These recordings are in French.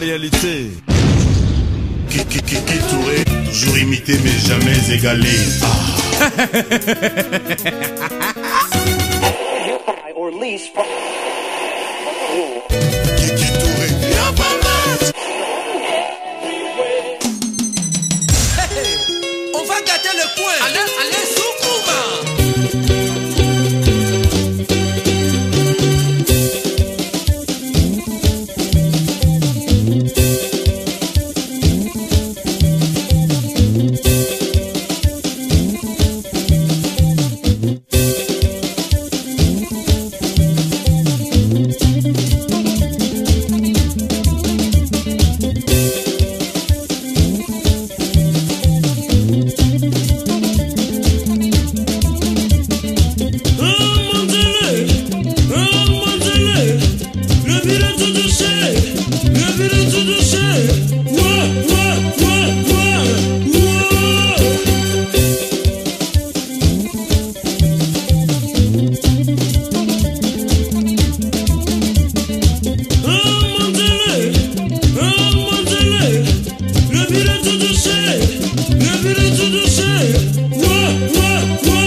réalité. Kiki Kiki Touré, toujours imité mais jamais égalé. Ah. Kiki Touré, viens. On va gâter le coin. Allez, allez, yeah, yeah.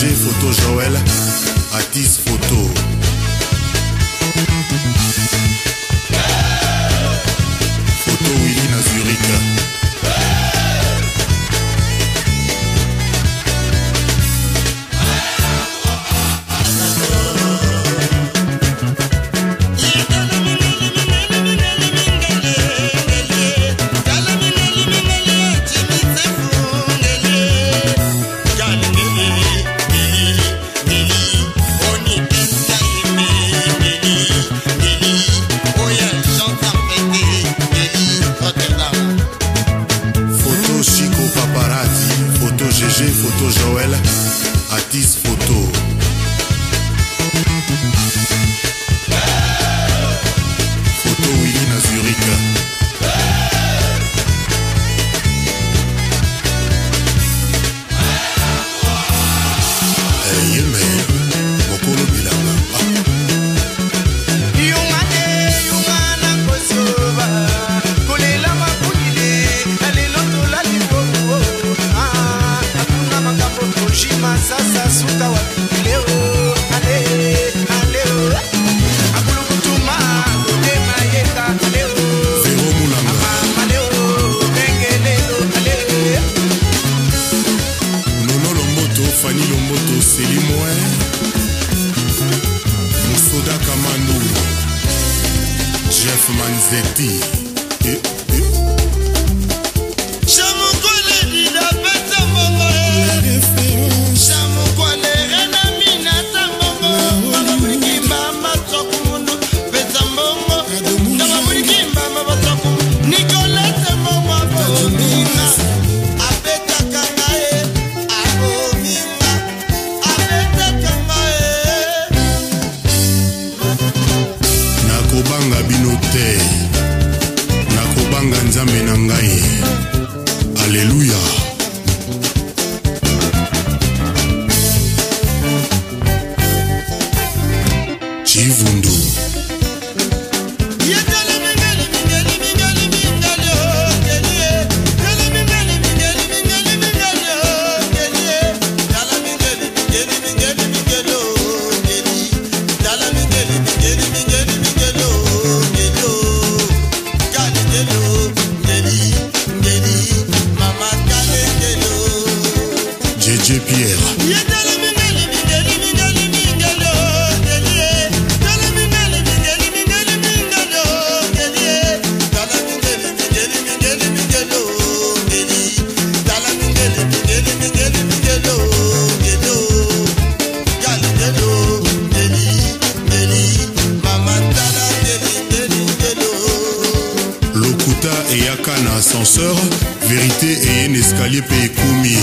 J'ai photo Joël à 10 photos. F-Man ZD. kaka na ascenseur vérité et un escalier mpe ekomi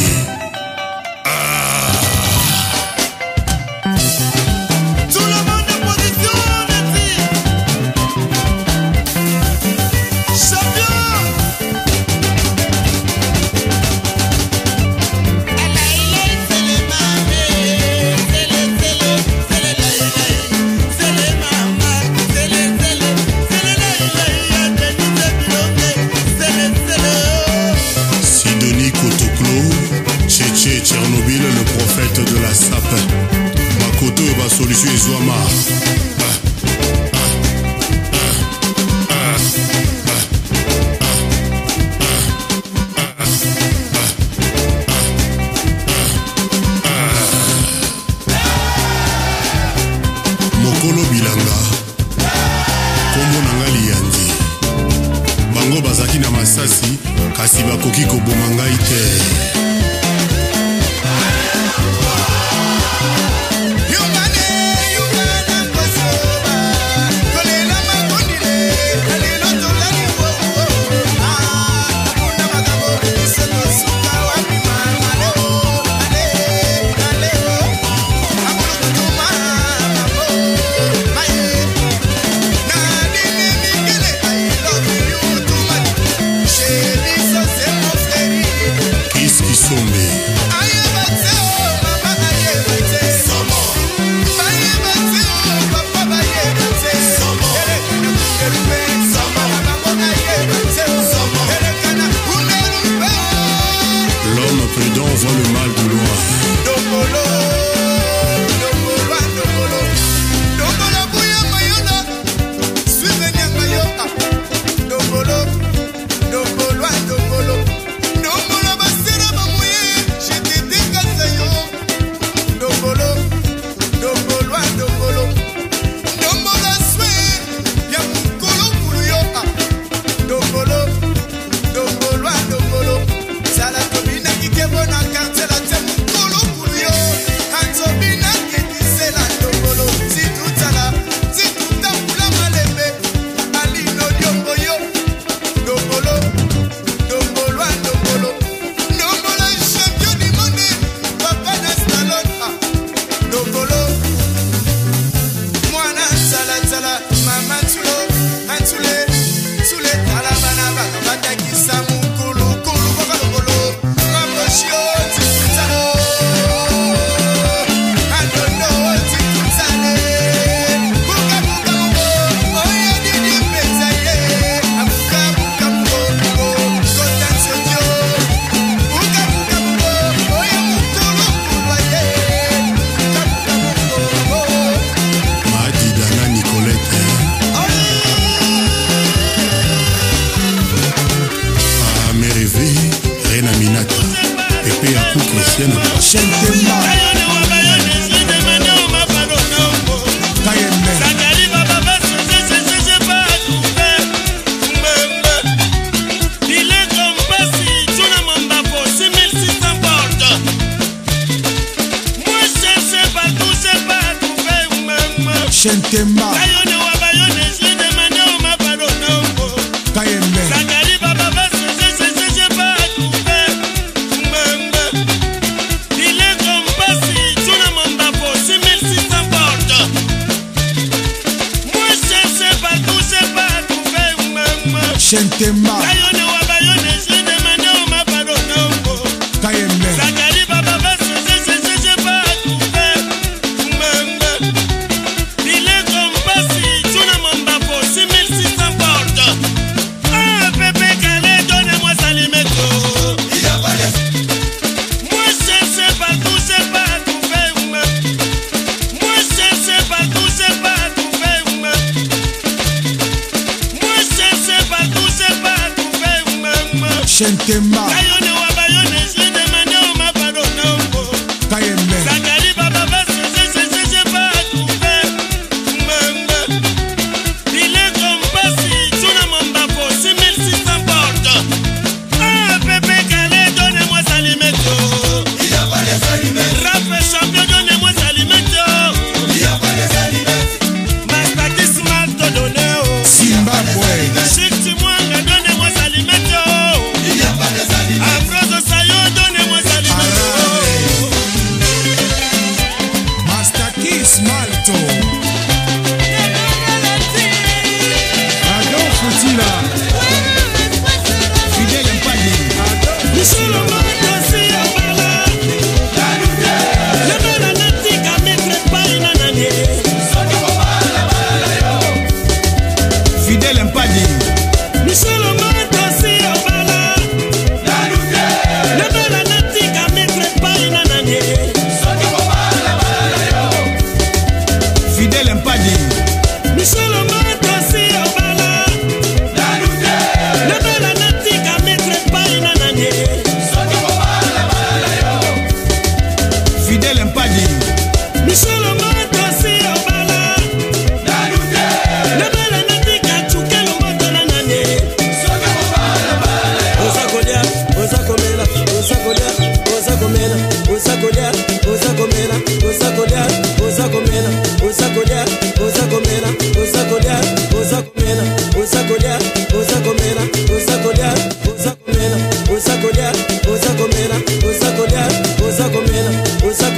comera, usa colher, usa comera, usa colher, usa comera, usa colher, usa comera, usa colher, usa comera, usa colher, usa comera, usa colher, usa comera, usa colher, usa comera, usa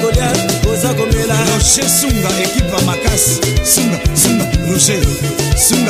colher, usa. Roger Sunga, equipa Macas, Sunga, Sunga, Roger, Sunga.